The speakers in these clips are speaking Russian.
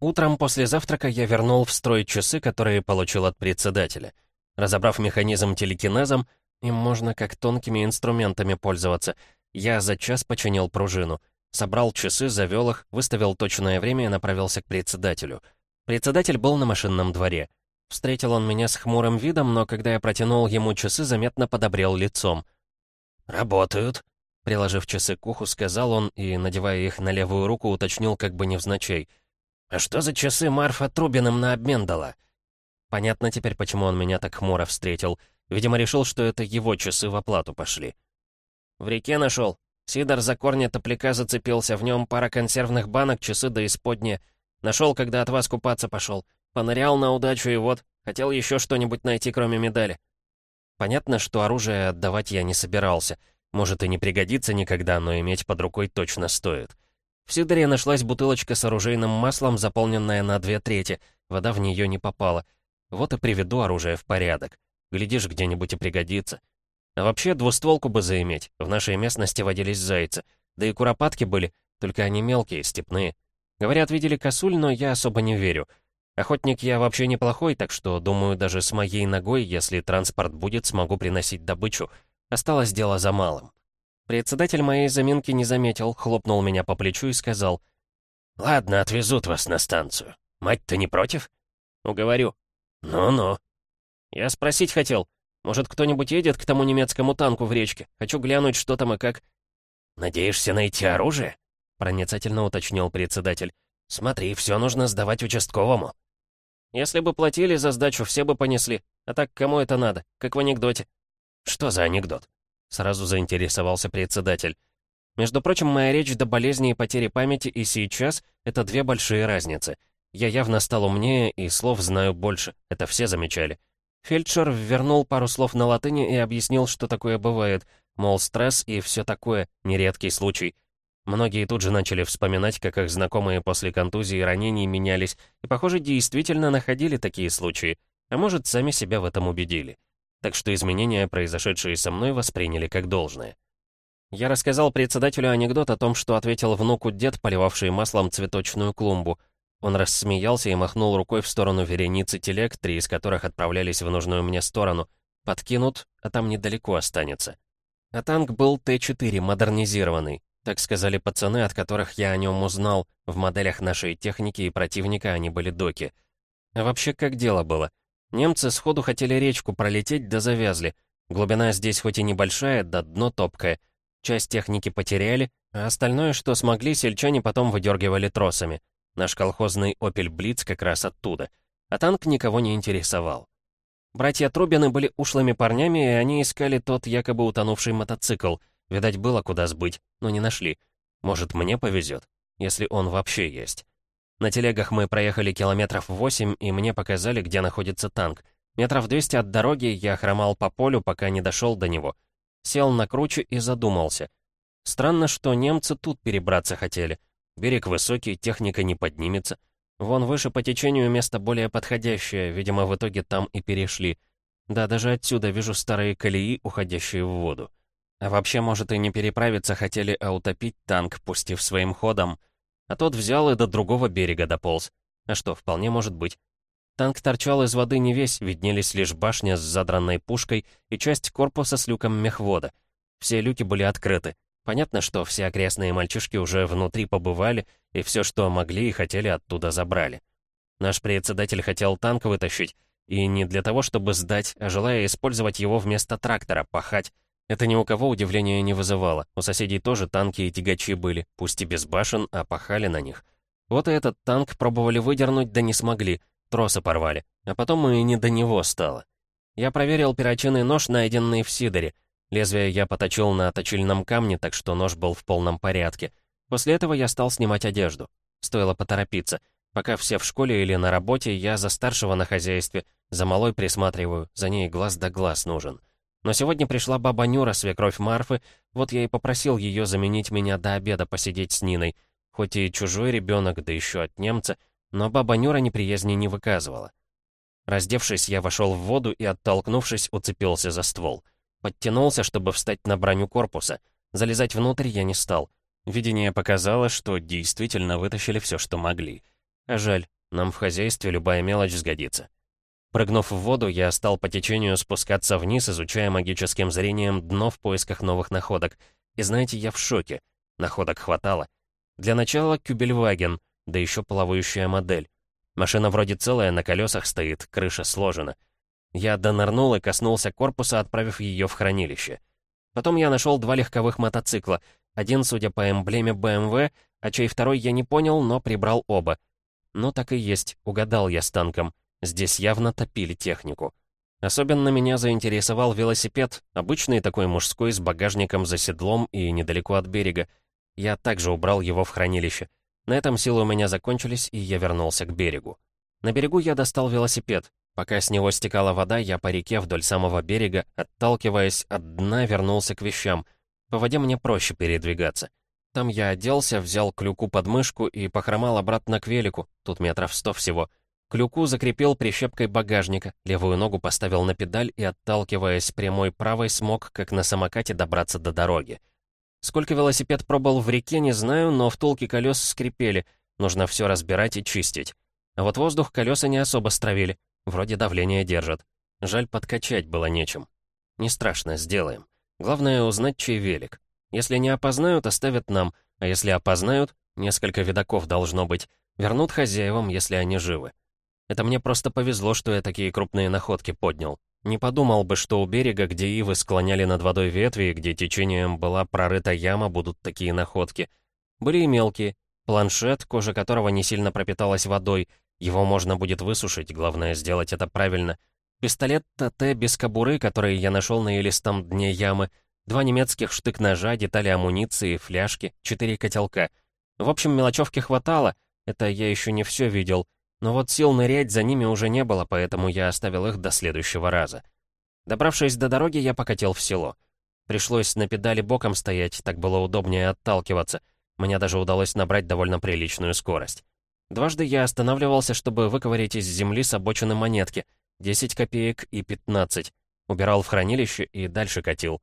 Утром после завтрака я вернул в строй часы, которые получил от председателя. Разобрав механизм телекинезом, им можно как тонкими инструментами пользоваться, я за час починил пружину. Собрал часы, завел их, выставил точное время и направился к председателю. Председатель был на машинном дворе. Встретил он меня с хмурым видом, но когда я протянул ему часы, заметно подобрел лицом. «Работают», — приложив часы к уху, сказал он и, надевая их на левую руку, уточнил как бы невзначай. «А что за часы Марфа Трубиным на обмен дала?» Понятно теперь, почему он меня так хмуро встретил. Видимо, решил, что это его часы в оплату пошли. «В реке нашел. Сидор за корни топляка зацепился, в нем пара консервных банок, часы да исподние. Нашел, когда от вас купаться пошел. Понырял на удачу и вот, хотел еще что-нибудь найти, кроме медали. Понятно, что оружие отдавать я не собирался. Может и не пригодится никогда, но иметь под рукой точно стоит. В Сидоре нашлась бутылочка с оружейным маслом, заполненная на две трети. Вода в нее не попала. Вот и приведу оружие в порядок. Глядишь, где-нибудь и пригодится. А вообще, двустволку бы заиметь. В нашей местности водились зайцы. Да и куропатки были, только они мелкие, степные. Говорят, видели косуль, но я особо не верю. Охотник я вообще неплохой, так что, думаю, даже с моей ногой, если транспорт будет, смогу приносить добычу. Осталось дело за малым. Председатель моей заминки не заметил, хлопнул меня по плечу и сказал. «Ладно, отвезут вас на станцию. Мать-то не против?» «Уговорю». «Ну-ну». «Я спросить хотел. Может, кто-нибудь едет к тому немецкому танку в речке? Хочу глянуть, что там и как». «Надеешься найти оружие?» — проницательно уточнил председатель. «Смотри, все нужно сдавать участковому». «Если бы платили за сдачу, все бы понесли. А так кому это надо? Как в анекдоте». «Что за анекдот?» — сразу заинтересовался председатель. «Между прочим, моя речь до болезни и потери памяти и сейчас — это две большие разницы. Я явно стал умнее и слов знаю больше, это все замечали. Фельдшер вернул пару слов на латыни и объяснил, что такое бывает, мол, стресс и все такое, нередкий случай. Многие тут же начали вспоминать, как их знакомые после контузии и ранений менялись, и, похоже, действительно находили такие случаи, а может, сами себя в этом убедили. Так что изменения, произошедшие со мной, восприняли как должное. Я рассказал председателю анекдот о том, что ответил внуку дед, поливавший маслом цветочную клумбу — он рассмеялся и махнул рукой в сторону вереницы телег, три из которых отправлялись в нужную мне сторону. Подкинут, а там недалеко останется. А танк был Т-4, модернизированный. Так сказали пацаны, от которых я о нем узнал. В моделях нашей техники и противника они были доки. А вообще, как дело было? Немцы сходу хотели речку пролететь, да завязли. Глубина здесь хоть и небольшая, да дно топкое. Часть техники потеряли, а остальное, что смогли, сельчане потом выдергивали тросами. Наш колхозный «Опель Блиц» как раз оттуда. А танк никого не интересовал. Братья Трубины были ушлыми парнями, и они искали тот якобы утонувший мотоцикл. Видать, было куда сбыть, но не нашли. Может, мне повезет, если он вообще есть. На телегах мы проехали километров восемь, и мне показали, где находится танк. Метров 200 от дороги я хромал по полю, пока не дошел до него. Сел на круче и задумался. Странно, что немцы тут перебраться хотели. Берег высокий, техника не поднимется. Вон выше по течению место более подходящее, видимо, в итоге там и перешли. Да, даже отсюда вижу старые колеи, уходящие в воду. А вообще, может, и не переправиться хотели, а утопить танк, пустив своим ходом. А тот взял и до другого берега дополз. А что, вполне может быть. Танк торчал из воды не весь, виднелись лишь башня с задранной пушкой и часть корпуса с люком мехвода. Все люки были открыты. Понятно, что все окрестные мальчишки уже внутри побывали, и все, что могли и хотели, оттуда забрали. Наш председатель хотел танк вытащить, и не для того, чтобы сдать, а желая использовать его вместо трактора, пахать. Это ни у кого удивления не вызывало. У соседей тоже танки и тягачи были, пусть и без башен, а пахали на них. Вот и этот танк пробовали выдернуть, да не смогли, тросы порвали. А потом и не до него стало. Я проверил перочинный нож, найденный в Сидоре — Лезвие я поточил на точильном камне, так что нож был в полном порядке. После этого я стал снимать одежду. Стоило поторопиться. Пока все в школе или на работе, я за старшего на хозяйстве, за малой присматриваю, за ней глаз да глаз нужен. Но сегодня пришла баба Нюра, свекровь Марфы, вот я и попросил ее заменить меня до обеда посидеть с Ниной. Хоть и чужой ребенок, да еще от немца, но баба Нюра неприязни не выказывала. Раздевшись, я вошел в воду и, оттолкнувшись, уцепился за ствол. Подтянулся, чтобы встать на броню корпуса. Залезать внутрь я не стал. Видение показало, что действительно вытащили все, что могли. А жаль, нам в хозяйстве любая мелочь сгодится. Прыгнув в воду, я стал по течению спускаться вниз, изучая магическим зрением дно в поисках новых находок. И знаете, я в шоке. Находок хватало. Для начала Кюбельваген, да еще плавающая модель. Машина вроде целая, на колесах стоит, крыша сложена. Я донырнул и коснулся корпуса, отправив ее в хранилище. Потом я нашел два легковых мотоцикла. Один, судя по эмблеме BMW, а чей второй я не понял, но прибрал оба. Ну так и есть, угадал я с танком. Здесь явно топили технику. Особенно меня заинтересовал велосипед, обычный такой мужской с багажником за седлом и недалеко от берега. Я также убрал его в хранилище. На этом силы у меня закончились, и я вернулся к берегу. На берегу я достал велосипед. Пока с него стекала вода, я по реке вдоль самого берега, отталкиваясь от дна, вернулся к вещам. По воде мне проще передвигаться. Там я оделся, взял клюку под мышку и похромал обратно к велику, тут метров сто всего. Клюку закрепил прищепкой багажника, левую ногу поставил на педаль и, отталкиваясь прямой правой, смог, как на самокате, добраться до дороги. Сколько велосипед пробовал в реке, не знаю, но втулки колес скрипели, нужно все разбирать и чистить. А вот воздух колеса не особо стравили, вроде давление держат. Жаль, подкачать было нечем. Не страшно, сделаем. Главное узнать, чей велик. Если не опознают, оставят нам, а если опознают, несколько видаков должно быть, вернут хозяевам, если они живы. Это мне просто повезло, что я такие крупные находки поднял. Не подумал бы, что у берега, где ивы склоняли над водой ветви, где течением была прорыта яма, будут такие находки. Были и мелкие. Планшет, кожа которого не сильно пропиталась водой. Его можно будет высушить, главное сделать это правильно. Пистолет ТТ без кобуры, который я нашел на елистом дне ямы — Два немецких штык-ножа, детали амуниции, фляжки, четыре котелка. В общем, мелочевки хватало, это я еще не все видел. Но вот сил нырять за ними уже не было, поэтому я оставил их до следующего раза. Добравшись до дороги, я покатил в село. Пришлось на педали боком стоять, так было удобнее отталкиваться. Мне даже удалось набрать довольно приличную скорость. Дважды я останавливался, чтобы выковырять из земли с обочины монетки. 10 копеек и 15. Убирал в хранилище и дальше катил.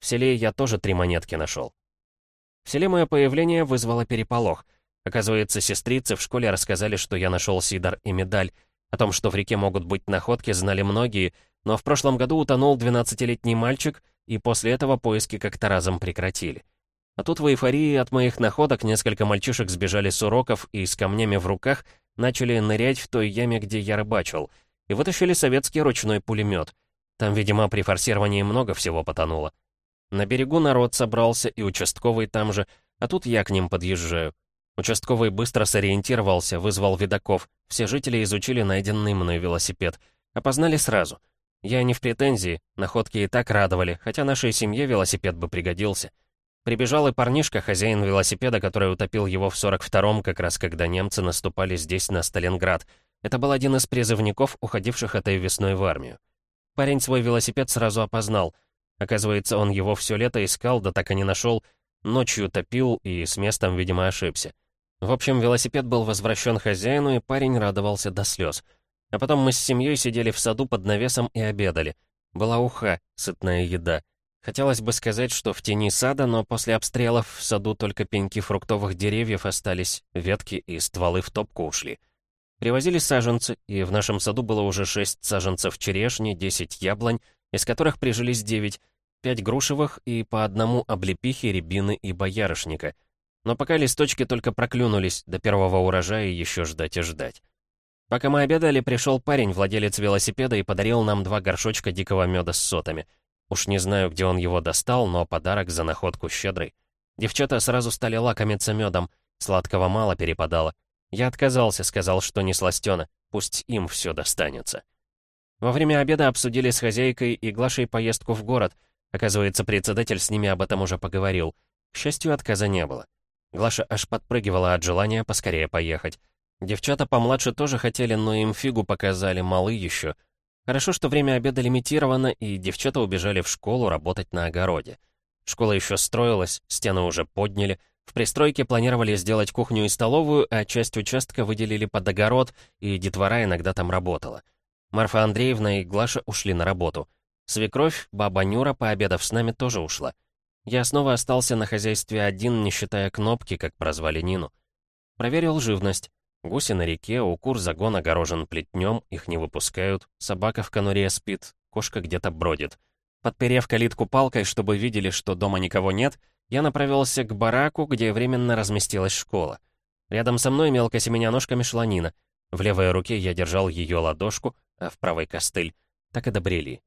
В селе я тоже три монетки нашел. В селе мое появление вызвало переполох. Оказывается, сестрицы в школе рассказали, что я нашел сидор и медаль. О том, что в реке могут быть находки, знали многие, но в прошлом году утонул 12-летний мальчик, и после этого поиски как-то разом прекратили. А тут в эйфории от моих находок несколько мальчишек сбежали с уроков и с камнями в руках начали нырять в той яме, где я рыбачил, и вытащили советский ручной пулемет. Там, видимо, при форсировании много всего потонуло. На берегу народ собрался, и участковый там же, а тут я к ним подъезжаю. Участковый быстро сориентировался, вызвал видаков. Все жители изучили найденный мной велосипед. Опознали сразу. Я не в претензии, находки и так радовали, хотя нашей семье велосипед бы пригодился. Прибежал и парнишка, хозяин велосипеда, который утопил его в 42-м, как раз когда немцы наступали здесь на Сталинград. Это был один из призывников, уходивших этой весной в армию. Парень свой велосипед сразу опознал — Оказывается, он его все лето искал, да так и не нашел. Ночью топил и с местом, видимо, ошибся. В общем, велосипед был возвращен хозяину, и парень радовался до слез. А потом мы с семьей сидели в саду под навесом и обедали. Была уха, сытная еда. Хотелось бы сказать, что в тени сада, но после обстрелов в саду только пеньки фруктовых деревьев остались, ветки и стволы в топку ушли. Привозили саженцы, и в нашем саду было уже шесть саженцев черешни, десять яблонь, из которых прижились девять, пять грушевых и по одному облепихи, рябины и боярышника. Но пока листочки только проклюнулись, до первого урожая еще ждать и ждать. Пока мы обедали, пришел парень, владелец велосипеда, и подарил нам два горшочка дикого меда с сотами. Уж не знаю, где он его достал, но подарок за находку щедрый. Девчата сразу стали лакомиться медом, сладкого мало перепадало. Я отказался, сказал, что не сластена, пусть им все достанется. Во время обеда обсудили с хозяйкой и Глашей поездку в город. Оказывается, председатель с ними об этом уже поговорил. К счастью, отказа не было. Глаша аж подпрыгивала от желания поскорее поехать. Девчата помладше тоже хотели, но им фигу показали, малы еще. Хорошо, что время обеда лимитировано, и девчата убежали в школу работать на огороде. Школа еще строилась, стены уже подняли. В пристройке планировали сделать кухню и столовую, а часть участка выделили под огород, и детвора иногда там работала. Марфа Андреевна и Глаша ушли на работу. Свекровь, баба Нюра, пообедав с нами, тоже ушла. Я снова остался на хозяйстве один, не считая кнопки, как прозвали Нину. Проверил живность. Гуси на реке, у кур загон огорожен плетнем, их не выпускают, собака в конуре спит, кошка где-то бродит. Подперев калитку палкой, чтобы видели, что дома никого нет, я направился к бараку, где временно разместилась школа. Рядом со мной мелко семеня ножками шла Нина. В левой руке я держал ее ладошку, а в правой костыль. Так и добрели.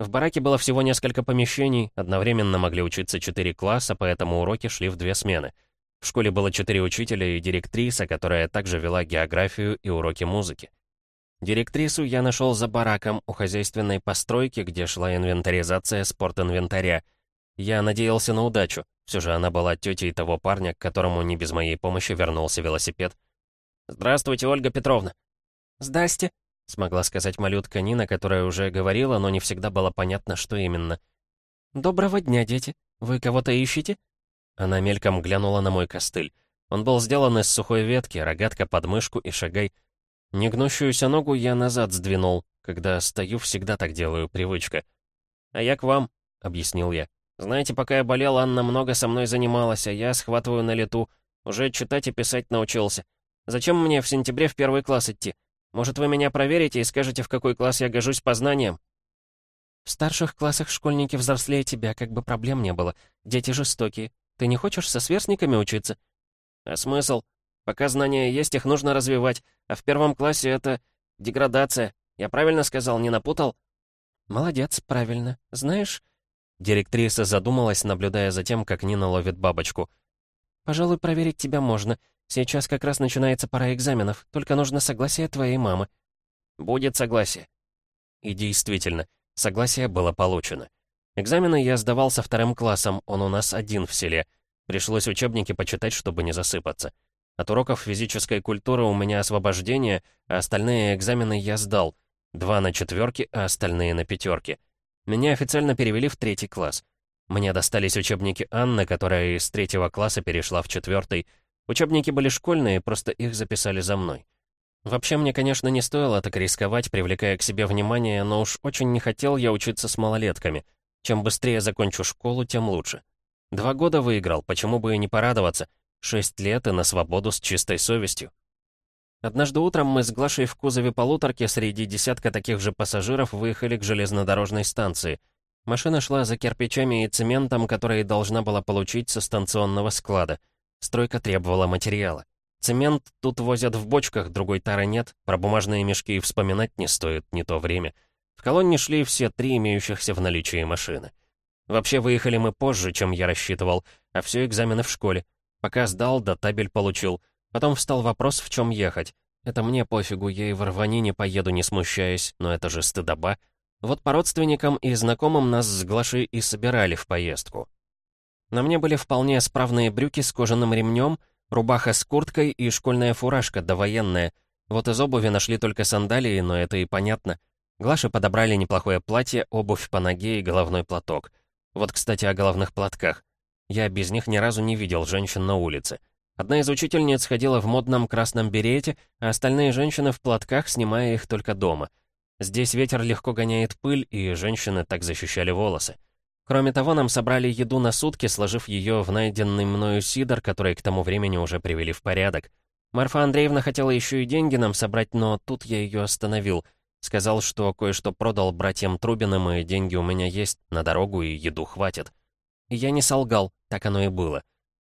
В бараке было всего несколько помещений, одновременно могли учиться четыре класса, поэтому уроки шли в две смены. В школе было четыре учителя и директриса, которая также вела географию и уроки музыки. Директрису я нашел за бараком у хозяйственной постройки, где шла инвентаризация спортинвентаря. Я надеялся на удачу. Все же она была тетей того парня, к которому не без моей помощи вернулся велосипед. «Здравствуйте, Ольга Петровна!» «Здрасте», — смогла сказать малютка Нина, которая уже говорила, но не всегда было понятно, что именно. «Доброго дня, дети. Вы кого-то ищете?» Она мельком глянула на мой костыль. Он был сделан из сухой ветки, рогатка под мышку и шагай. Негнущуюся ногу я назад сдвинул. Когда стою, всегда так делаю, привычка. «А я к вам», — объяснил я. «Знаете, пока я болел, Анна много со мной занималась, а я схватываю на лету. Уже читать и писать научился. Зачем мне в сентябре в первый класс идти? Может, вы меня проверите и скажете, в какой класс я гожусь по знаниям?» «В старших классах школьники взрослее тебя, как бы проблем не было. Дети жестокие. Ты не хочешь со сверстниками учиться?» «А смысл? Пока знания есть, их нужно развивать, а в первом классе это деградация. Я правильно сказал, не напутал?» «Молодец, правильно. Знаешь...» Директриса задумалась, наблюдая за тем, как Нина ловит бабочку. «Пожалуй, проверить тебя можно. Сейчас как раз начинается пора экзаменов, только нужно согласие твоей мамы». «Будет согласие». И действительно, согласие было получено. Экзамены я сдавал со вторым классом, он у нас один в селе. Пришлось учебники почитать, чтобы не засыпаться. От уроков физической культуры у меня освобождение, а остальные экзамены я сдал. Два на четверки, а остальные на пятерки. Меня официально перевели в третий класс. Мне достались учебники Анны, которая из третьего класса перешла в четвертый. Учебники были школьные, просто их записали за мной. Вообще, мне, конечно, не стоило так рисковать, привлекая к себе внимание, но уж очень не хотел я учиться с малолетками — чем быстрее закончу школу, тем лучше. Два года выиграл, почему бы и не порадоваться. Шесть лет и на свободу с чистой совестью. Однажды утром мы с Глашей в кузове полуторки среди десятка таких же пассажиров выехали к железнодорожной станции. Машина шла за кирпичами и цементом, которые должна была получить со станционного склада. Стройка требовала материала. Цемент тут возят в бочках, другой тары нет, про бумажные мешки и вспоминать не стоит, не то время. В колонне шли все три имеющихся в наличии машины. Вообще выехали мы позже, чем я рассчитывал, а все экзамены в школе. Пока сдал, да табель получил. Потом встал вопрос, в чем ехать. Это мне пофигу, я и в рванине поеду, не смущаясь, но это же стыдоба. Вот по родственникам и знакомым нас с Глашей и собирали в поездку. На мне были вполне справные брюки с кожаным ремнем, рубаха с курткой и школьная фуражка довоенная. Вот из обуви нашли только сандалии, но это и понятно — Глаше подобрали неплохое платье, обувь по ноге и головной платок. Вот, кстати, о головных платках. Я без них ни разу не видел женщин на улице. Одна из учительниц ходила в модном красном берете, а остальные женщины в платках, снимая их только дома. Здесь ветер легко гоняет пыль, и женщины так защищали волосы. Кроме того, нам собрали еду на сутки, сложив ее в найденный мною сидор, который к тому времени уже привели в порядок. Марфа Андреевна хотела еще и деньги нам собрать, но тут я ее остановил — Сказал, что кое-что продал братьям Трубиным, и деньги у меня есть, на дорогу и еду хватит. И я не солгал, так оно и было.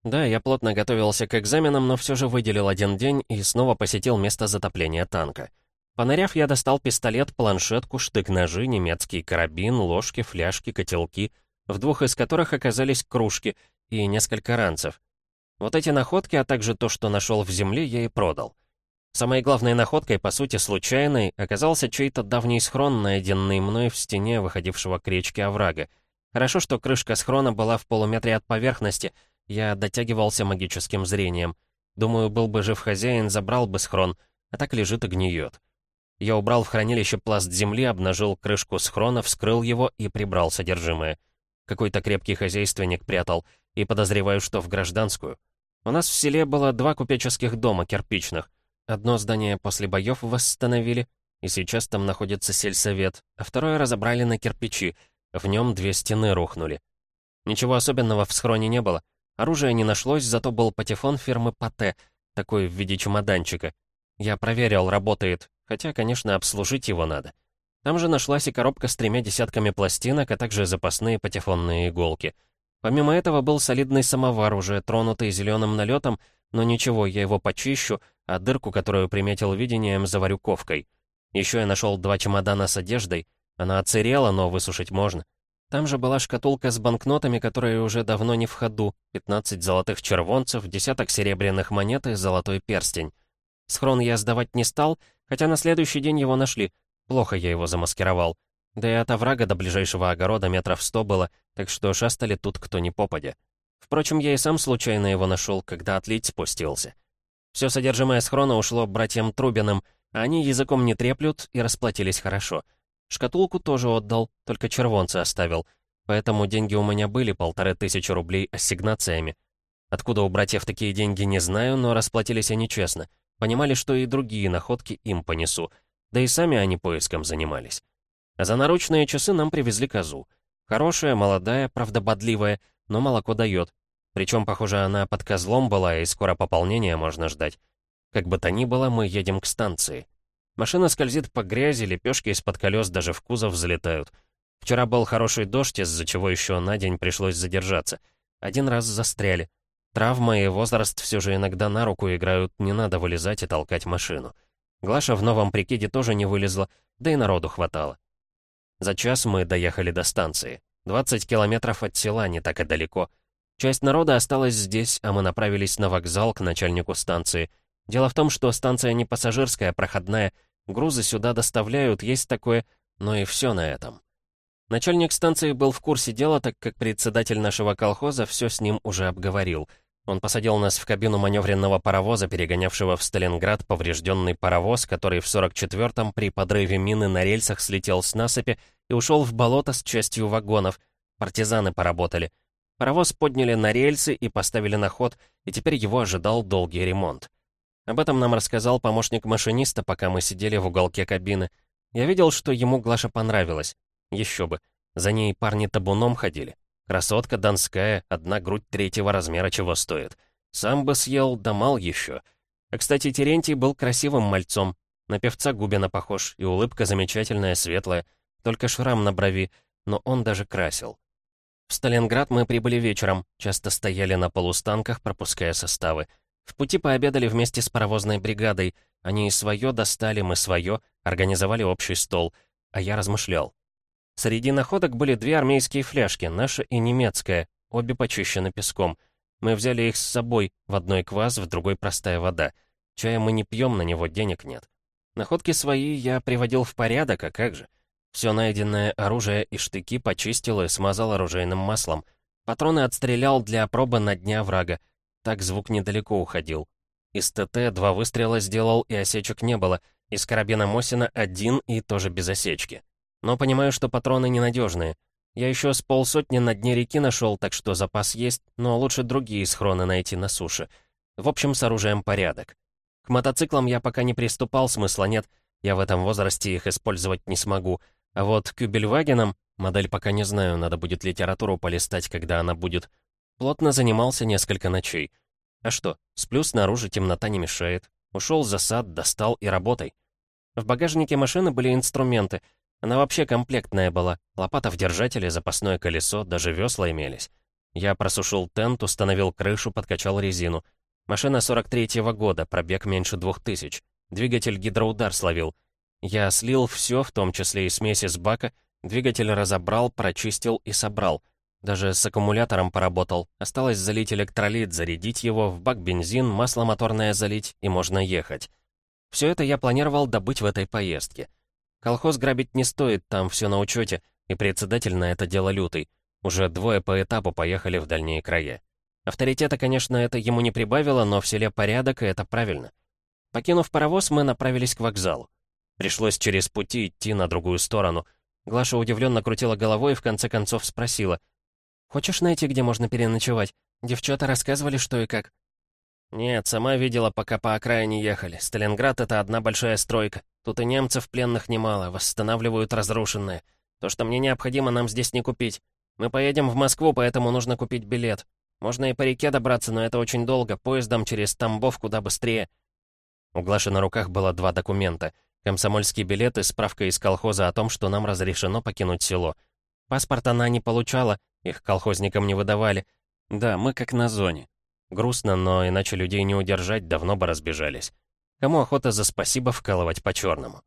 Да, я плотно готовился к экзаменам, но все же выделил один день и снова посетил место затопления танка. Поныряв, я достал пистолет, планшетку, штык-ножи, немецкий карабин, ложки, фляжки, котелки, в двух из которых оказались кружки и несколько ранцев. Вот эти находки, а также то, что нашел в земле, я и продал. Самой главной находкой, по сути случайной, оказался чей-то давний схрон, найденный мной в стене выходившего к речке оврага. Хорошо, что крышка схрона была в полуметре от поверхности, я дотягивался магическим зрением. Думаю, был бы жив хозяин, забрал бы схрон, а так лежит и гниет. Я убрал в хранилище пласт земли, обнажил крышку схрона, вскрыл его и прибрал содержимое. Какой-то крепкий хозяйственник прятал, и подозреваю, что в гражданскую. У нас в селе было два купеческих дома, кирпичных. Одно здание после боев восстановили, и сейчас там находится сельсовет, а второе разобрали на кирпичи, в нем две стены рухнули. Ничего особенного в схроне не было. Оружия не нашлось, зато был патефон фирмы Пате, такой в виде чемоданчика. Я проверил, работает, хотя, конечно, обслужить его надо. Там же нашлась и коробка с тремя десятками пластинок, а также запасные патефонные иголки. Помимо этого был солидный самовар, уже тронутый зеленым налетом, но ничего, я его почищу, а дырку, которую приметил видением, заварю ковкой. Еще я нашел два чемодана с одеждой. Она оцерела, но высушить можно. Там же была шкатулка с банкнотами, которые уже давно не в ходу, 15 золотых червонцев, десяток серебряных монет и золотой перстень. Схрон я сдавать не стал, хотя на следующий день его нашли. Плохо я его замаскировал. Да и от оврага до ближайшего огорода метров сто было, так что шастали тут кто ни попадя. Впрочем, я и сам случайно его нашел, когда отлить спустился. Все содержимое схрона ушло братьям Трубиным, а они языком не треплют и расплатились хорошо — Шкатулку тоже отдал, только червонцы оставил. Поэтому деньги у меня были, полторы тысячи рублей ассигнациями. Откуда у братьев такие деньги, не знаю, но расплатились они честно. Понимали, что и другие находки им понесу. Да и сами они поиском занимались. А за наручные часы нам привезли козу. Хорошая, молодая, правда бодливая, но молоко дает. Причем, похоже, она под козлом была, и скоро пополнение можно ждать. Как бы то ни было, мы едем к станции. Машина скользит по грязи, лепешки из-под колес даже в кузов залетают. Вчера был хороший дождь, из-за чего еще на день пришлось задержаться. Один раз застряли. Травма и возраст все же иногда на руку играют, не надо вылезать и толкать машину. Глаша в новом прикиде тоже не вылезла, да и народу хватало. За час мы доехали до станции. 20 километров от села, не так и далеко. Часть народа осталась здесь, а мы направились на вокзал к начальнику станции. Дело в том, что станция не пассажирская, а проходная — Грузы сюда доставляют, есть такое, но и все на этом. Начальник станции был в курсе дела, так как председатель нашего колхоза все с ним уже обговорил. Он посадил нас в кабину маневренного паровоза, перегонявшего в Сталинград поврежденный паровоз, который в 44-м при подрыве мины на рельсах слетел с насыпи и ушел в болото с частью вагонов. Партизаны поработали. Паровоз подняли на рельсы и поставили на ход, и теперь его ожидал долгий ремонт. Об этом нам рассказал помощник машиниста, пока мы сидели в уголке кабины. Я видел, что ему Глаша понравилась. Еще бы. За ней парни табуном ходили. Красотка донская, одна грудь третьего размера чего стоит. Сам бы съел, да мал еще. А, кстати, Терентий был красивым мальцом. На певца Губина похож, и улыбка замечательная, светлая. Только шрам на брови, но он даже красил. В Сталинград мы прибыли вечером, часто стояли на полустанках, пропуская составы. В пути пообедали вместе с паровозной бригадой. Они и свое достали, мы свое, организовали общий стол. А я размышлял. Среди находок были две армейские фляжки, наша и немецкая, обе почищены песком. Мы взяли их с собой, в одной квас, в другой простая вода. Чая мы не пьем, на него денег нет. Находки свои я приводил в порядок, а как же? Все найденное оружие и штыки почистил и смазал оружейным маслом. Патроны отстрелял для пробы на дня врага. Так звук недалеко уходил. Из ТТ два выстрела сделал, и осечек не было. Из карабина Мосина один и тоже без осечки. Но понимаю, что патроны ненадежные. Я еще с полсотни на дне реки нашел, так что запас есть, но лучше другие схроны найти на суше. В общем, с оружием порядок. К мотоциклам я пока не приступал, смысла нет. Я в этом возрасте их использовать не смогу. А вот Кюбельвагенам, модель пока не знаю, надо будет литературу полистать, когда она будет, Плотно занимался несколько ночей. А что, сплю снаружи, темнота не мешает. Ушел за сад, достал и работай. В багажнике машины были инструменты. Она вообще комплектная была. Лопата в держателе, запасное колесо, даже весла имелись. Я просушил тент, установил крышу, подкачал резину. Машина 43-го года, пробег меньше двух тысяч. Двигатель гидроудар словил. Я слил все, в том числе и смеси с бака, двигатель разобрал, прочистил и собрал. Даже с аккумулятором поработал. Осталось залить электролит, зарядить его, в бак бензин, масло моторное залить, и можно ехать. Все это я планировал добыть в этой поездке. Колхоз грабить не стоит, там все на учете, и председатель на это дело лютый. Уже двое по этапу поехали в дальние края. Авторитета, конечно, это ему не прибавило, но в селе порядок, и это правильно. Покинув паровоз, мы направились к вокзалу. Пришлось через пути идти на другую сторону. Глаша удивленно крутила головой и в конце концов спросила — Хочешь найти, где можно переночевать? Девчата рассказывали, что и как». «Нет, сама видела, пока по окраине ехали. Сталинград — это одна большая стройка. Тут и немцев пленных немало, восстанавливают разрушенное. То, что мне необходимо, нам здесь не купить. Мы поедем в Москву, поэтому нужно купить билет. Можно и по реке добраться, но это очень долго, поездом через Тамбов куда быстрее». У Глаши на руках было два документа. Комсомольский билет и справка из колхоза о том, что нам разрешено покинуть село. Паспорт она не получала, их колхозникам не выдавали. Да, мы как на зоне. Грустно, но иначе людей не удержать, давно бы разбежались. Кому охота за спасибо вкалывать по-черному?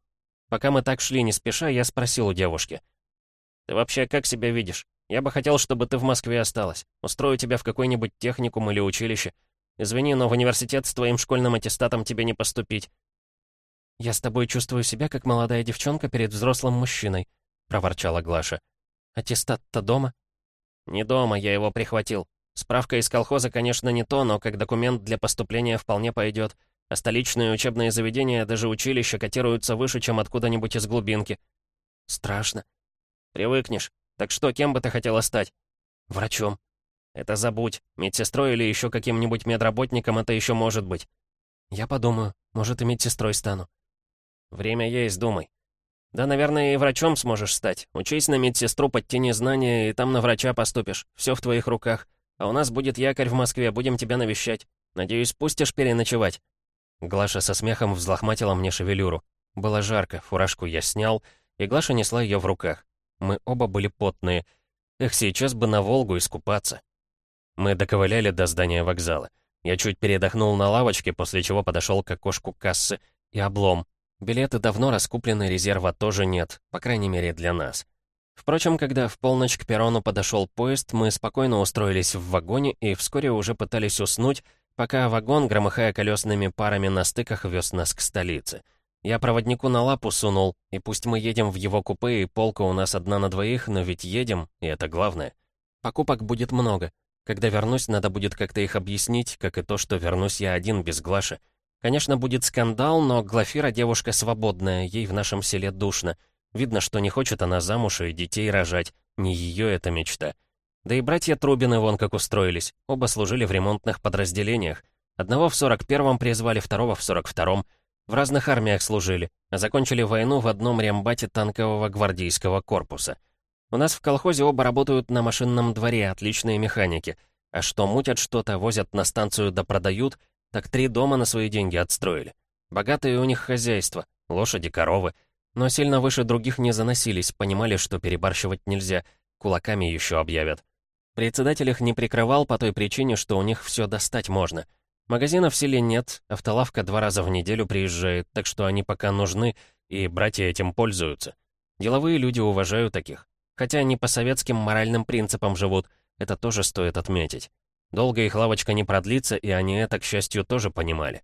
Пока мы так шли не спеша, я спросил у девушки. «Ты вообще как себя видишь? Я бы хотел, чтобы ты в Москве осталась. Устрою тебя в какой-нибудь техникум или училище. Извини, но в университет с твоим школьным аттестатом тебе не поступить». «Я с тобой чувствую себя, как молодая девчонка перед взрослым мужчиной», — проворчала Глаша. «Аттестат-то дома?» «Не дома, я его прихватил. Справка из колхоза, конечно, не то, но как документ для поступления вполне пойдет. А столичные учебные заведения, даже училища, котируются выше, чем откуда-нибудь из глубинки. Страшно. Привыкнешь. Так что, кем бы ты хотела стать? Врачом. Это забудь. Медсестрой или еще каким-нибудь медработником это еще может быть. Я подумаю. Может, и медсестрой стану. Время есть, думай. Да, наверное, и врачом сможешь стать. Учись на медсестру, подтяни знания, и там на врача поступишь. Все в твоих руках. А у нас будет якорь в Москве, будем тебя навещать. Надеюсь, пустишь переночевать. Глаша со смехом взлохматила мне шевелюру. Было жарко, фуражку я снял, и Глаша несла ее в руках. Мы оба были потные. Эх, сейчас бы на Волгу искупаться. Мы доковыляли до здания вокзала. Я чуть передохнул на лавочке, после чего подошел к окошку кассы. И облом. Билеты давно раскуплены, резерва тоже нет, по крайней мере для нас. Впрочем, когда в полночь к перрону подошел поезд, мы спокойно устроились в вагоне и вскоре уже пытались уснуть, пока вагон, громыхая колесными парами на стыках, вез нас к столице. Я проводнику на лапу сунул, и пусть мы едем в его купе, и полка у нас одна на двоих, но ведь едем, и это главное. Покупок будет много. Когда вернусь, надо будет как-то их объяснить, как и то, что вернусь я один, без Глаши. Конечно, будет скандал, но Глафира девушка свободная, ей в нашем селе душно. Видно, что не хочет она замуж и детей рожать. Не ее эта мечта. Да и братья Трубины вон как устроились. Оба служили в ремонтных подразделениях. Одного в 41-м призвали, второго в 42-м. В разных армиях служили, а закончили войну в одном рембате танкового гвардейского корпуса. У нас в колхозе оба работают на машинном дворе, отличные механики. А что мутят что-то, возят на станцию да продают, так три дома на свои деньги отстроили. Богатые у них хозяйства, лошади, коровы. Но сильно выше других не заносились, понимали, что перебарщивать нельзя, кулаками еще объявят. Председатель их не прикрывал по той причине, что у них все достать можно. Магазинов в селе нет, автолавка два раза в неделю приезжает, так что они пока нужны, и братья этим пользуются. Деловые люди уважают таких. Хотя они по советским моральным принципам живут, это тоже стоит отметить. Долго их лавочка не продлится, и они это, к счастью, тоже понимали.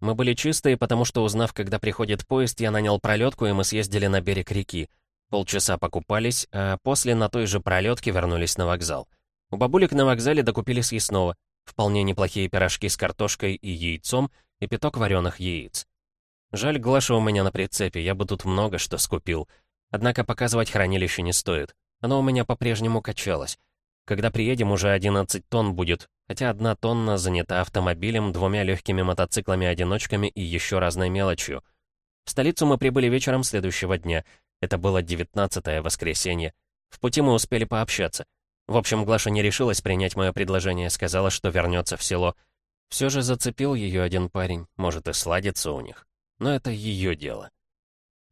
Мы были чистые, потому что, узнав, когда приходит поезд, я нанял пролетку, и мы съездили на берег реки. Полчаса покупались, а после на той же пролетке вернулись на вокзал. У бабулек на вокзале докупили съестного. Вполне неплохие пирожки с картошкой и яйцом и пяток вареных яиц. Жаль, Глаша у меня на прицепе, я бы тут много что скупил. Однако показывать хранилище не стоит. Оно у меня по-прежнему качалось. Когда приедем, уже 11 тонн будет, хотя одна тонна занята автомобилем, двумя легкими мотоциклами-одиночками и еще разной мелочью. В столицу мы прибыли вечером следующего дня. Это было 19 воскресенье. В пути мы успели пообщаться. В общем, Глаша не решилась принять мое предложение, сказала, что вернется в село. Все же зацепил ее один парень, может и сладится у них. Но это ее дело.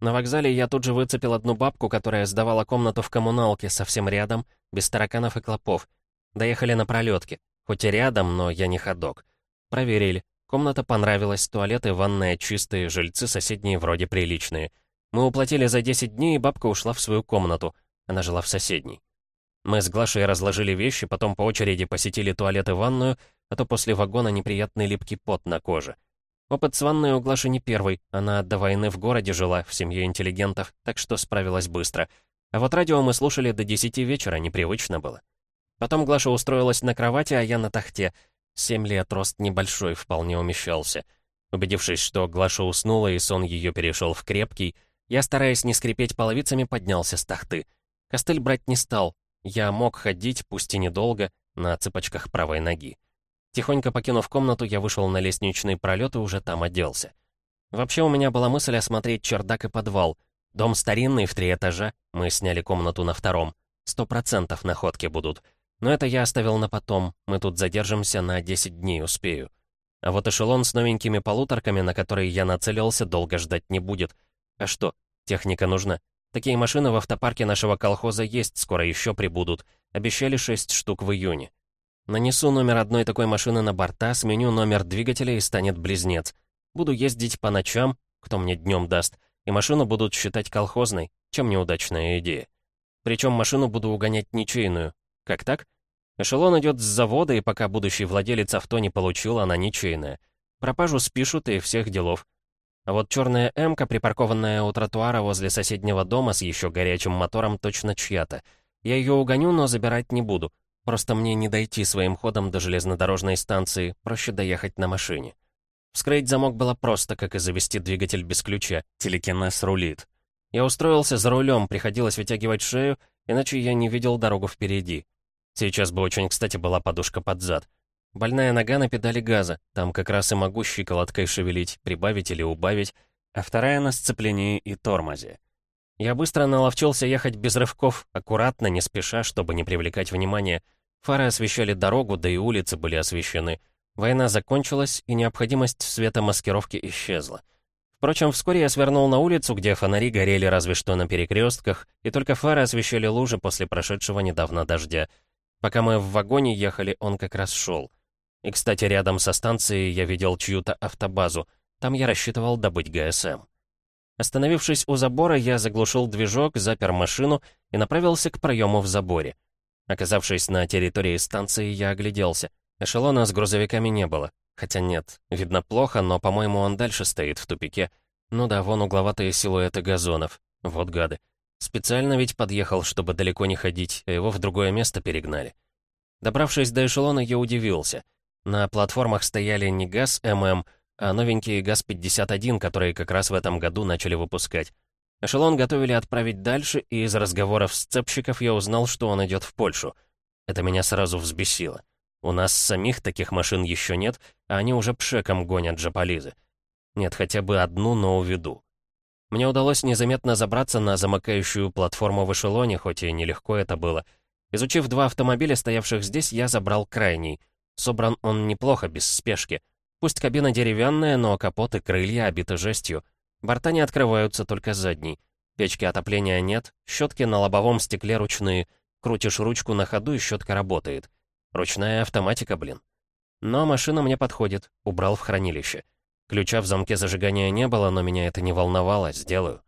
На вокзале я тут же выцепил одну бабку, которая сдавала комнату в коммуналке совсем рядом, без тараканов и клопов. Доехали на пролетке. Хоть и рядом, но я не ходок. Проверили. Комната понравилась, туалеты, ванная чистые, жильцы соседние вроде приличные. Мы уплатили за 10 дней, и бабка ушла в свою комнату. Она жила в соседней. Мы с Глашей разложили вещи, потом по очереди посетили туалет и ванную, а то после вагона неприятный липкий пот на коже. Опыт с ванной у Глаши не первый, она до войны в городе жила, в семье интеллигентов, так что справилась быстро. А вот радио мы слушали до десяти вечера, непривычно было. Потом Глаша устроилась на кровати, а я на тахте. Семь лет, рост небольшой, вполне умещался. Убедившись, что Глаша уснула и сон ее перешел в крепкий, я, стараясь не скрипеть половицами, поднялся с тахты. Костыль брать не стал, я мог ходить, пусть и недолго, на цыпочках правой ноги. Тихонько покинув комнату, я вышел на лестничный пролет и уже там оделся. Вообще у меня была мысль осмотреть чердак и подвал. Дом старинный, в три этажа, мы сняли комнату на втором. Сто процентов находки будут. Но это я оставил на потом, мы тут задержимся на 10 дней, успею. А вот эшелон с новенькими полуторками, на которые я нацелился, долго ждать не будет. А что, техника нужна? Такие машины в автопарке нашего колхоза есть, скоро еще прибудут. Обещали 6 штук в июне. Нанесу номер одной такой машины на борта, сменю номер двигателя и станет близнец. Буду ездить по ночам, кто мне днем даст, и машину будут считать колхозной, чем неудачная идея. Причем машину буду угонять ничейную. Как так? Эшелон идет с завода, и пока будущий владелец авто не получил, она ничейная. Пропажу спишут и всех делов. А вот черная «Эмка», припаркованная у тротуара возле соседнего дома с еще горячим мотором, точно чья-то. Я ее угоню, но забирать не буду. Просто мне не дойти своим ходом до железнодорожной станции, проще доехать на машине. Вскрыть замок было просто, как и завести двигатель без ключа. Телекинез рулит. Я устроился за рулем, приходилось вытягивать шею, иначе я не видел дорогу впереди. Сейчас бы очень кстати была подушка под зад. Больная нога на педали газа, там как раз и могу щиколоткой шевелить, прибавить или убавить, а вторая на сцеплении и тормозе. Я быстро наловчился ехать без рывков, аккуратно, не спеша, чтобы не привлекать внимания. Фары освещали дорогу, да и улицы были освещены. Война закончилась, и необходимость светомаскировки исчезла. Впрочем, вскоре я свернул на улицу, где фонари горели разве что на перекрестках, и только фары освещали лужи после прошедшего недавно дождя — Пока мы в вагоне ехали, он как раз шел. И, кстати, рядом со станцией я видел чью-то автобазу. Там я рассчитывал добыть ГСМ. Остановившись у забора, я заглушил движок, запер машину и направился к проему в заборе. Оказавшись на территории станции, я огляделся. Эшелона с грузовиками не было. Хотя нет, видно плохо, но, по-моему, он дальше стоит в тупике. Ну да, вон угловатые силуэты газонов. Вот гады. Специально ведь подъехал, чтобы далеко не ходить, а его в другое место перегнали. Добравшись до эшелона, я удивился. На платформах стояли не ГАЗ-ММ, а новенькие ГАЗ-51, которые как раз в этом году начали выпускать. Эшелон готовили отправить дальше, и из разговоров сцепщиков я узнал, что он идет в Польшу. Это меня сразу взбесило. У нас самих таких машин еще нет, а они уже пшеком гонят джаполизы. Нет, хотя бы одну, но уведу. Мне удалось незаметно забраться на замыкающую платформу в эшелоне, хоть и нелегко это было. Изучив два автомобиля, стоявших здесь, я забрал крайний. Собран он неплохо, без спешки. Пусть кабина деревянная, но капот и крылья обиты жестью. Борта не открываются, только задний. Печки отопления нет, щетки на лобовом стекле ручные. Крутишь ручку на ходу, и щетка работает. Ручная автоматика, блин. Но машина мне подходит, убрал в хранилище. Ключа в замке зажигания не было, но меня это не волновало, сделаю.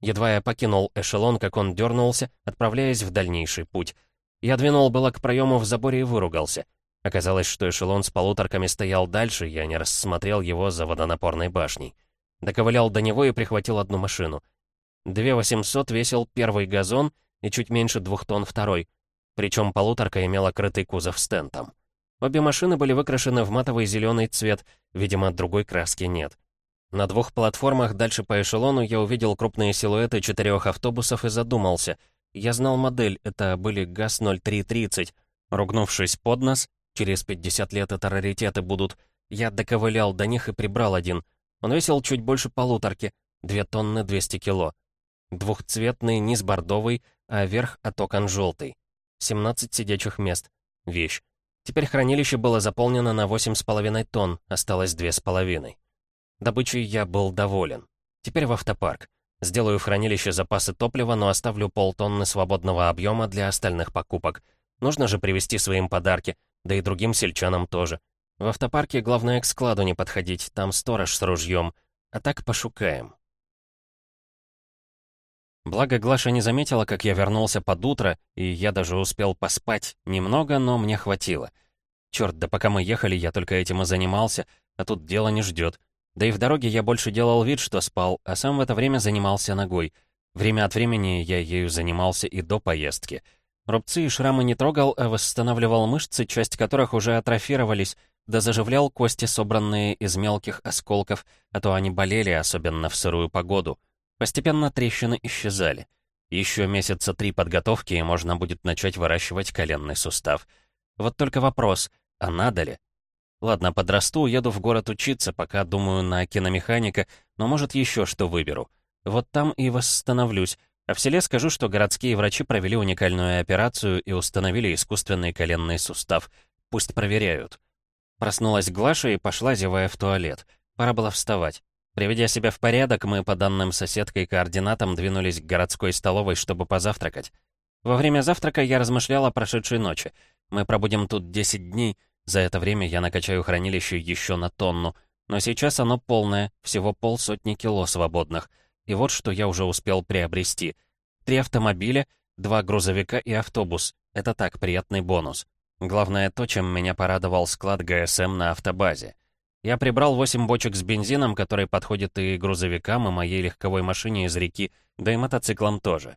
Едва я покинул эшелон, как он дернулся, отправляясь в дальнейший путь. Я двинул было к проему в заборе и выругался. Оказалось, что эшелон с полуторками стоял дальше, я не рассмотрел его за водонапорной башней. Доковылял до него и прихватил одну машину. 2800 весил первый газон и чуть меньше двух тонн второй. Причем полуторка имела крытый кузов стентом. Обе машины были выкрашены в матовый зеленый цвет, видимо, другой краски нет. На двух платформах дальше по эшелону я увидел крупные силуэты четырех автобусов и задумался. Я знал модель, это были ГАЗ-0330. Ругнувшись под нос, через 50 лет это раритеты будут, я доковылял до них и прибрал один. Он весил чуть больше полуторки, 2 тонны 200 кило. Двухцветный, низ бордовый, а верх отокон желтый. 17 сидячих мест. Вещь. Теперь хранилище было заполнено на 8,5 тонн, осталось 2,5. Добычей я был доволен. Теперь в автопарк. Сделаю в хранилище запасы топлива, но оставлю полтонны свободного объема для остальных покупок. Нужно же привезти своим подарки, да и другим сельчанам тоже. В автопарке главное к складу не подходить, там сторож с ружьем. А так пошукаем. Благо, Глаша не заметила, как я вернулся под утро, и я даже успел поспать. Немного, но мне хватило. Черт, да пока мы ехали, я только этим и занимался, а тут дело не ждет. Да и в дороге я больше делал вид, что спал, а сам в это время занимался ногой. Время от времени я ею занимался и до поездки. Рубцы и шрамы не трогал, а восстанавливал мышцы, часть которых уже атрофировались, да заживлял кости, собранные из мелких осколков, а то они болели, особенно в сырую погоду. Постепенно трещины исчезали. Еще месяца три подготовки, и можно будет начать выращивать коленный сустав. Вот только вопрос, а надо ли? Ладно, подрасту, еду в город учиться, пока думаю на киномеханика, но может еще что выберу. Вот там и восстановлюсь, а в селе скажу, что городские врачи провели уникальную операцию и установили искусственный коленный сустав. Пусть проверяют. Проснулась Глаша и пошла, зевая в туалет. Пора было вставать. Приведя себя в порядок, мы по данным соседкой координатам двинулись к городской столовой, чтобы позавтракать. Во время завтрака я размышлял о прошедшей ночи. Мы пробудем тут 10 дней, за это время я накачаю хранилище еще на тонну, но сейчас оно полное, всего полсотни кило свободных. И вот что я уже успел приобрести. Три автомобиля, два грузовика и автобус. Это так, приятный бонус. Главное то, чем меня порадовал склад ГСМ на автобазе. Я прибрал 8 бочек с бензином, который подходит и грузовикам, и моей легковой машине из реки, да и мотоциклам тоже.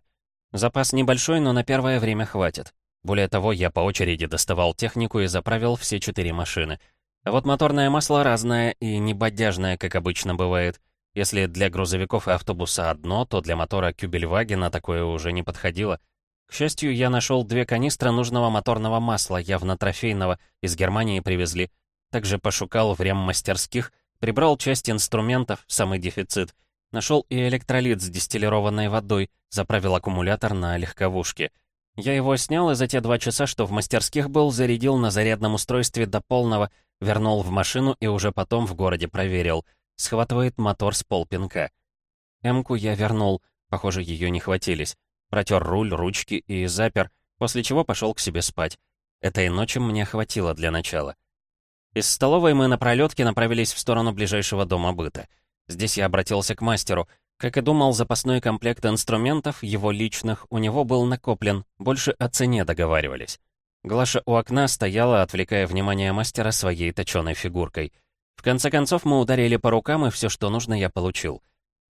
Запас небольшой, но на первое время хватит. Более того, я по очереди доставал технику и заправил все четыре машины. А вот моторное масло разное и не бодяжное, как обычно бывает. Если для грузовиков и автобуса одно, то для мотора Кюбельвагена такое уже не подходило. К счастью, я нашел две канистры нужного моторного масла, явно трофейного, из Германии привезли. Также пошукал в реммастерских, прибрал часть инструментов, самый дефицит. Нашел и электролит с дистиллированной водой, заправил аккумулятор на легковушке. Я его снял и за те два часа, что в мастерских был, зарядил на зарядном устройстве до полного, вернул в машину и уже потом в городе проверил. Схватывает мотор с полпинка. Эмку я вернул, похоже, ее не хватились. Протер руль, ручки и запер, после чего пошел к себе спать. Этой ночи мне хватило для начала. Из столовой мы на пролетке направились в сторону ближайшего дома быта. Здесь я обратился к мастеру. Как и думал, запасной комплект инструментов, его личных, у него был накоплен, больше о цене договаривались. Глаша у окна стояла, отвлекая внимание мастера своей точеной фигуркой. В конце концов мы ударили по рукам, и все, что нужно, я получил.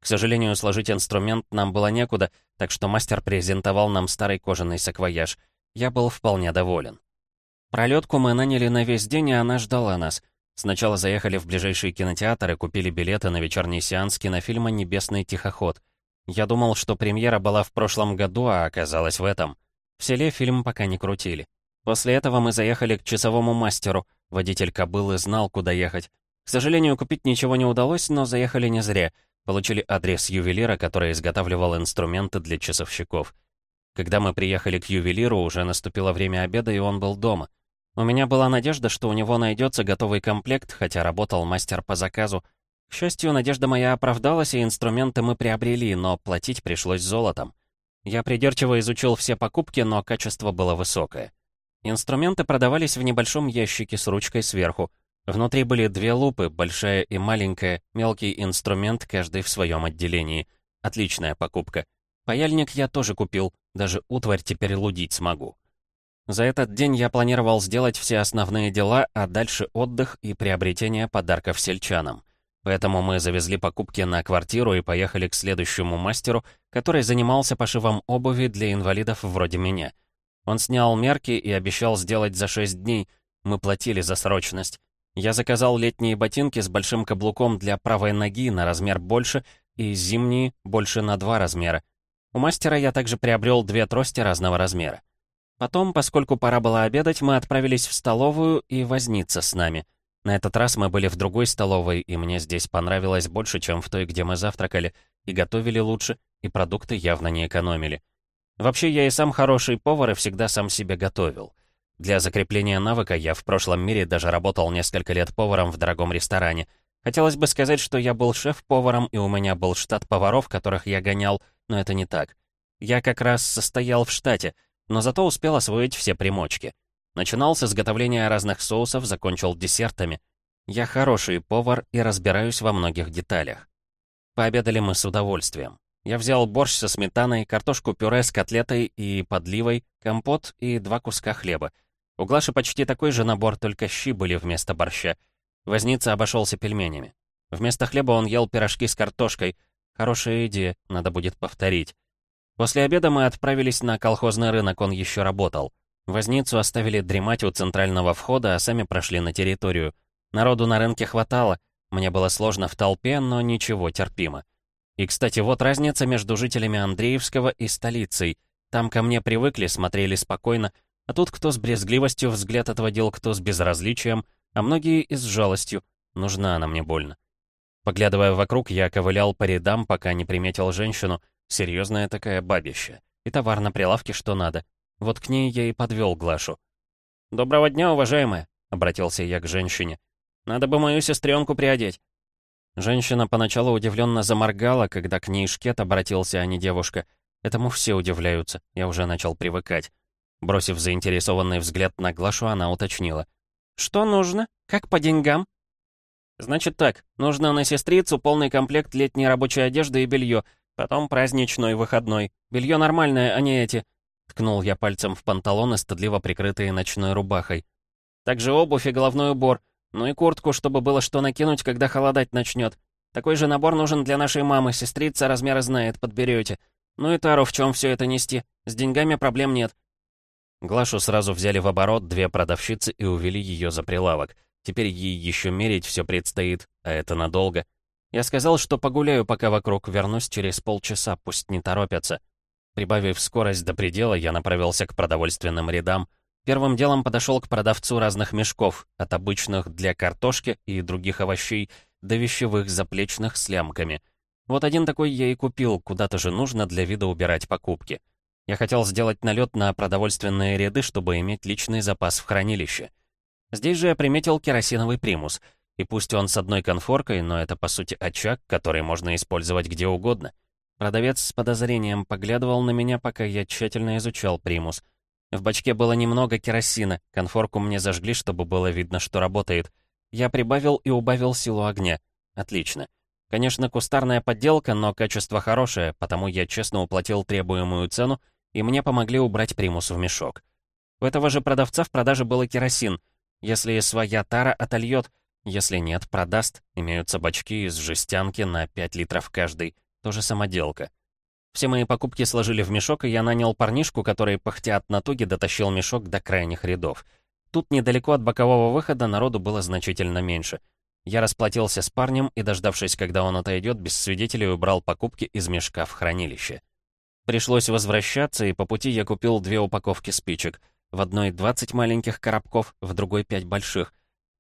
К сожалению, сложить инструмент нам было некуда, так что мастер презентовал нам старый кожаный саквояж. Я был вполне доволен. Пролетку мы наняли на весь день, и она ждала нас — Сначала заехали в ближайший кинотеатр и купили билеты на вечерний сеанс кинофильма «Небесный тихоход». Я думал, что премьера была в прошлом году, а оказалась в этом. В селе фильм пока не крутили. После этого мы заехали к часовому мастеру. Водитель кобылы знал, куда ехать. К сожалению, купить ничего не удалось, но заехали не зря. Получили адрес ювелира, который изготавливал инструменты для часовщиков. Когда мы приехали к ювелиру, уже наступило время обеда, и он был дома. У меня была надежда, что у него найдется готовый комплект, хотя работал мастер по заказу. К счастью, надежда моя оправдалась, и инструменты мы приобрели, но платить пришлось золотом. Я придирчиво изучил все покупки, но качество было высокое. Инструменты продавались в небольшом ящике с ручкой сверху. Внутри были две лупы, большая и маленькая, мелкий инструмент, каждый в своем отделении. Отличная покупка. Паяльник я тоже купил, даже утварь теперь лудить смогу. За этот день я планировал сделать все основные дела, а дальше отдых и приобретение подарков сельчанам. Поэтому мы завезли покупки на квартиру и поехали к следующему мастеру, который занимался пошивом обуви для инвалидов вроде меня. Он снял мерки и обещал сделать за 6 дней. Мы платили за срочность. Я заказал летние ботинки с большим каблуком для правой ноги на размер больше и зимние больше на два размера. У мастера я также приобрел две трости разного размера. Потом, поскольку пора было обедать, мы отправились в столовую и возниться с нами. На этот раз мы были в другой столовой, и мне здесь понравилось больше, чем в той, где мы завтракали, и готовили лучше, и продукты явно не экономили. Вообще, я и сам хороший повар, и всегда сам себе готовил. Для закрепления навыка я в прошлом мире даже работал несколько лет поваром в дорогом ресторане. Хотелось бы сказать, что я был шеф-поваром, и у меня был штат поваров, которых я гонял, но это не так. Я как раз состоял в штате — но зато успел освоить все примочки. Начинал с изготовления разных соусов, закончил десертами. Я хороший повар и разбираюсь во многих деталях. Пообедали мы с удовольствием. Я взял борщ со сметаной, картошку-пюре с котлетой и подливой, компот и два куска хлеба. У Глаши почти такой же набор, только щи были вместо борща. Возница обошелся пельменями. Вместо хлеба он ел пирожки с картошкой. Хорошая идея, надо будет повторить. После обеда мы отправились на колхозный рынок, он еще работал. Возницу оставили дремать у центрального входа, а сами прошли на территорию. Народу на рынке хватало, мне было сложно в толпе, но ничего, терпимо. И, кстати, вот разница между жителями Андреевского и столицей. Там ко мне привыкли, смотрели спокойно, а тут кто с брезгливостью взгляд отводил, кто с безразличием, а многие и с жалостью. Нужна она мне больно. Поглядывая вокруг, я ковылял по рядам, пока не приметил женщину — Серьезная такая бабища. И товар на прилавке что надо. Вот к ней я и подвел Глашу. «Доброго дня, уважаемая!» — обратился я к женщине. Надо бы мою сестренку приодеть». Женщина поначалу удивленно заморгала, когда к ней шкет обратился, а не девушка. Этому все удивляются, я уже начал привыкать. Бросив заинтересованный взгляд на Глашу, она уточнила. «Что нужно? Как по деньгам?» «Значит так, нужно на сестрицу полный комплект летней рабочей одежды и белье, потом праздничной выходной. Белье нормальное, а не эти». Ткнул я пальцем в панталоны, стыдливо прикрытые ночной рубахой. «Также обувь и головной убор. Ну и куртку, чтобы было что накинуть, когда холодать начнет. Такой же набор нужен для нашей мамы, сестрица размеры знает, подберете. Ну и тару, в чем все это нести. С деньгами проблем нет». Глашу сразу взяли в оборот две продавщицы и увели ее за прилавок. Теперь ей еще мерить все предстоит, а это надолго. Я сказал, что погуляю пока вокруг, вернусь через полчаса, пусть не торопятся. Прибавив скорость до предела, я направился к продовольственным рядам. Первым делом подошел к продавцу разных мешков, от обычных для картошки и других овощей до вещевых заплечных с лямками. Вот один такой я и купил, куда-то же нужно для вида убирать покупки. Я хотел сделать налет на продовольственные ряды, чтобы иметь личный запас в хранилище. Здесь же я приметил керосиновый примус. И пусть он с одной конфоркой, но это по сути очаг, который можно использовать где угодно. Продавец с подозрением поглядывал на меня, пока я тщательно изучал примус. В бачке было немного керосина, конфорку мне зажгли, чтобы было видно, что работает. Я прибавил и убавил силу огня. Отлично. Конечно, кустарная подделка, но качество хорошее, потому я честно уплатил требуемую цену, и мне помогли убрать примус в мешок. У этого же продавца в продаже был и керосин — если своя тара отольет, если нет, продаст. Имеются бачки из жестянки на 5 литров каждый. Тоже самоделка. Все мои покупки сложили в мешок, и я нанял парнишку, который, пыхтя от натуги, дотащил мешок до крайних рядов. Тут недалеко от бокового выхода народу было значительно меньше. Я расплатился с парнем и, дождавшись, когда он отойдет, без свидетелей убрал покупки из мешка в хранилище. Пришлось возвращаться, и по пути я купил две упаковки спичек — в одной 20 маленьких коробков, в другой 5 больших.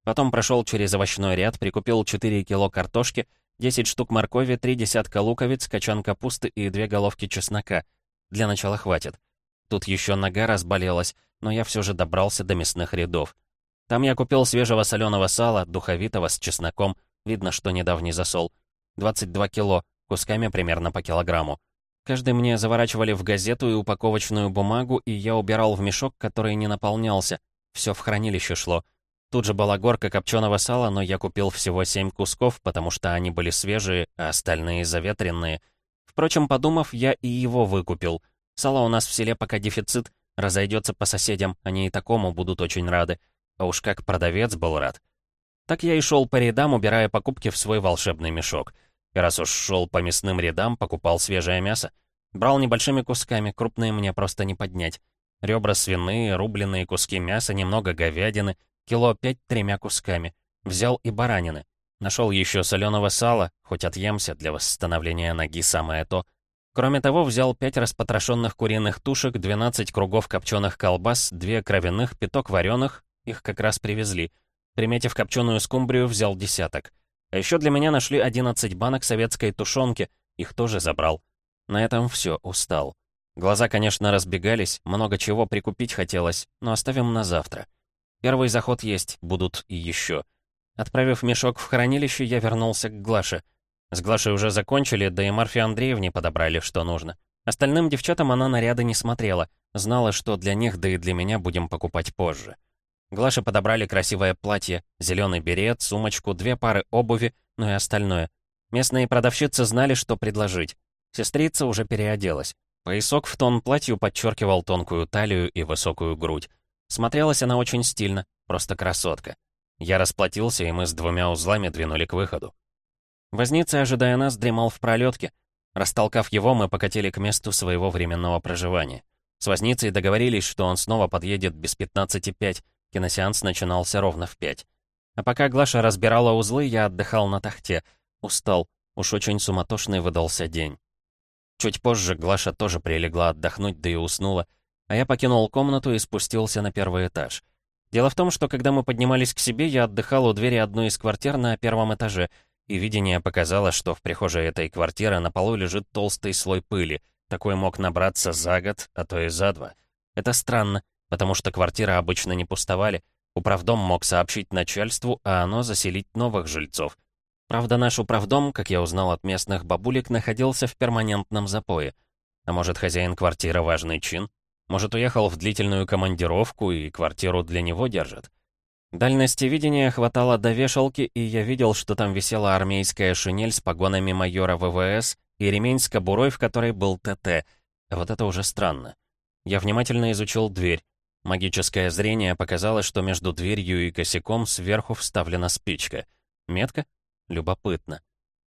Потом прошел через овощной ряд, прикупил 4 кило картошки, 10 штук моркови, 3 десятка луковиц, качан капусты и 2 головки чеснока. Для начала хватит. Тут еще нога разболелась, но я все же добрался до мясных рядов. Там я купил свежего соленого сала, духовитого, с чесноком, видно, что недавний засол. 22 кило, кусками примерно по килограмму. Каждый мне заворачивали в газету и упаковочную бумагу, и я убирал в мешок, который не наполнялся. Все в хранилище шло. Тут же была горка копченого сала, но я купил всего семь кусков, потому что они были свежие, а остальные заветренные. Впрочем, подумав, я и его выкупил. Сало у нас в селе пока дефицит, разойдется по соседям, они и такому будут очень рады. А уж как продавец был рад. Так я и шел по рядам, убирая покупки в свой волшебный мешок. И раз уж шел по мясным рядам, покупал свежее мясо. Брал небольшими кусками, крупные мне просто не поднять. Ребра свиные, рубленые куски мяса, немного говядины, кило пять тремя кусками. Взял и баранины. Нашел еще соленого сала, хоть отъемся, для восстановления ноги самое то. Кроме того, взял пять распотрошенных куриных тушек, 12 кругов копченых колбас, две кровяных, пяток вареных, их как раз привезли. Приметив копченую скумбрию, взял десяток. А еще для меня нашли 11 банок советской тушенки, их тоже забрал. На этом все, устал. Глаза, конечно, разбегались, много чего прикупить хотелось, но оставим на завтра. Первый заход есть, будут и еще. Отправив мешок в хранилище, я вернулся к Глаше. С Глашей уже закончили, да и Марфе Андреевне подобрали, что нужно. Остальным девчатам она наряды не смотрела, знала, что для них, да и для меня будем покупать позже. Глаше подобрали красивое платье, зеленый берет, сумочку, две пары обуви, ну и остальное. Местные продавщицы знали, что предложить. Сестрица уже переоделась. Поясок в тон платью подчеркивал тонкую талию и высокую грудь. Смотрелась она очень стильно, просто красотка. Я расплатился, и мы с двумя узлами двинули к выходу. Возница, ожидая нас, дремал в пролетке. Растолкав его, мы покатили к месту своего временного проживания. С возницей договорились, что он снова подъедет без 15,5, Киносеанс начинался ровно в пять. А пока Глаша разбирала узлы, я отдыхал на тахте. Устал. Уж очень суматошный выдался день. Чуть позже Глаша тоже прилегла отдохнуть, да и уснула. А я покинул комнату и спустился на первый этаж. Дело в том, что когда мы поднимались к себе, я отдыхал у двери одной из квартир на первом этаже, и видение показало, что в прихожей этой квартиры на полу лежит толстый слой пыли. Такой мог набраться за год, а то и за два. Это странно, потому что квартиры обычно не пустовали. Управдом мог сообщить начальству, а оно заселить новых жильцов. Правда, наш управдом, как я узнал от местных бабулек, находился в перманентном запое. А может, хозяин квартиры важный чин? Может, уехал в длительную командировку и квартиру для него держат? Дальности видения хватало до вешалки, и я видел, что там висела армейская шинель с погонами майора ВВС и ремень с кобурой, в которой был ТТ. Вот это уже странно. Я внимательно изучил дверь. Магическое зрение показало, что между дверью и косяком сверху вставлена спичка. Метка? Любопытно.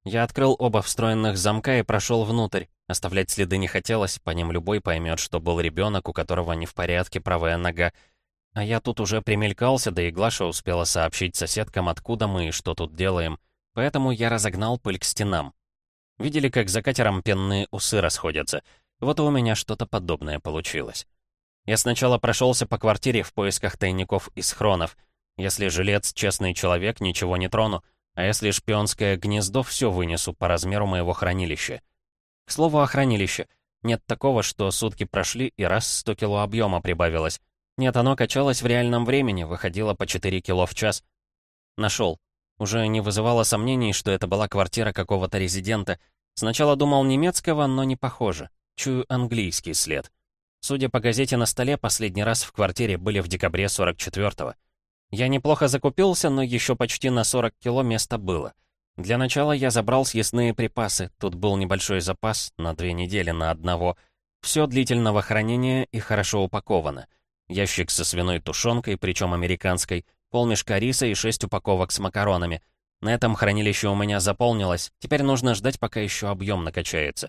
Я открыл оба встроенных замка и прошел внутрь. Оставлять следы не хотелось, по ним любой поймет, что был ребенок, у которого не в порядке правая нога. А я тут уже примелькался, да и Глаша успела сообщить соседкам, откуда мы и что тут делаем. Поэтому я разогнал пыль к стенам. Видели, как за катером пенные усы расходятся? Вот у меня что-то подобное получилось. Я сначала прошелся по квартире в поисках тайников и схронов. Если жилец честный человек, ничего не трону. А если шпионское гнездо, все вынесу по размеру моего хранилища. К слову о хранилище. Нет такого, что сутки прошли и раз 100 кило объема прибавилось. Нет, оно качалось в реальном времени, выходило по 4 кило в час. Нашел. Уже не вызывало сомнений, что это была квартира какого-то резидента. Сначала думал немецкого, но не похоже. Чую английский след. Судя по газете на столе, последний раз в квартире были в декабре 44-го. Я неплохо закупился, но еще почти на 40 кило места было. Для начала я забрал съестные припасы, тут был небольшой запас, на две недели на одного. Все длительного хранения и хорошо упаковано. Ящик со свиной тушенкой, причем американской, полмешка риса и шесть упаковок с макаронами. На этом хранилище у меня заполнилось, теперь нужно ждать, пока еще объем накачается.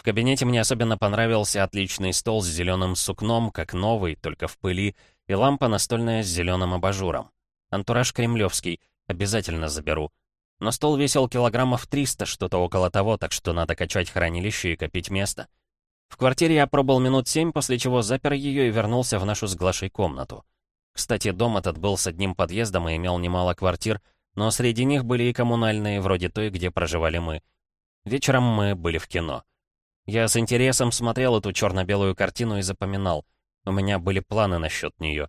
В кабинете мне особенно понравился отличный стол с зеленым сукном, как новый, только в пыли, и лампа настольная с зеленым абажуром. Антураж кремлевский, обязательно заберу. Но стол весил килограммов 300, что-то около того, так что надо качать хранилище и копить место. В квартире я пробыл минут семь, после чего запер ее и вернулся в нашу с Глашей комнату. Кстати, дом этот был с одним подъездом и имел немало квартир, но среди них были и коммунальные, вроде той, где проживали мы. Вечером мы были в кино. Я с интересом смотрел эту черно-белую картину и запоминал — у меня были планы насчет нее.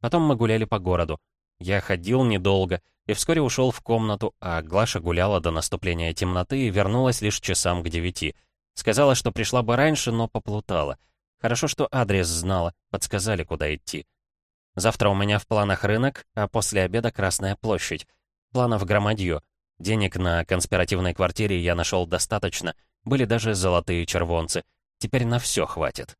Потом мы гуляли по городу. Я ходил недолго и вскоре ушел в комнату, а Глаша гуляла до наступления темноты и вернулась лишь часам к девяти. Сказала, что пришла бы раньше, но поплутала. Хорошо, что адрес знала, подсказали, куда идти. Завтра у меня в планах рынок, а после обеда Красная площадь. Планов громадье. Денег на конспиративной квартире я нашел достаточно, были даже золотые червонцы. Теперь на все хватит.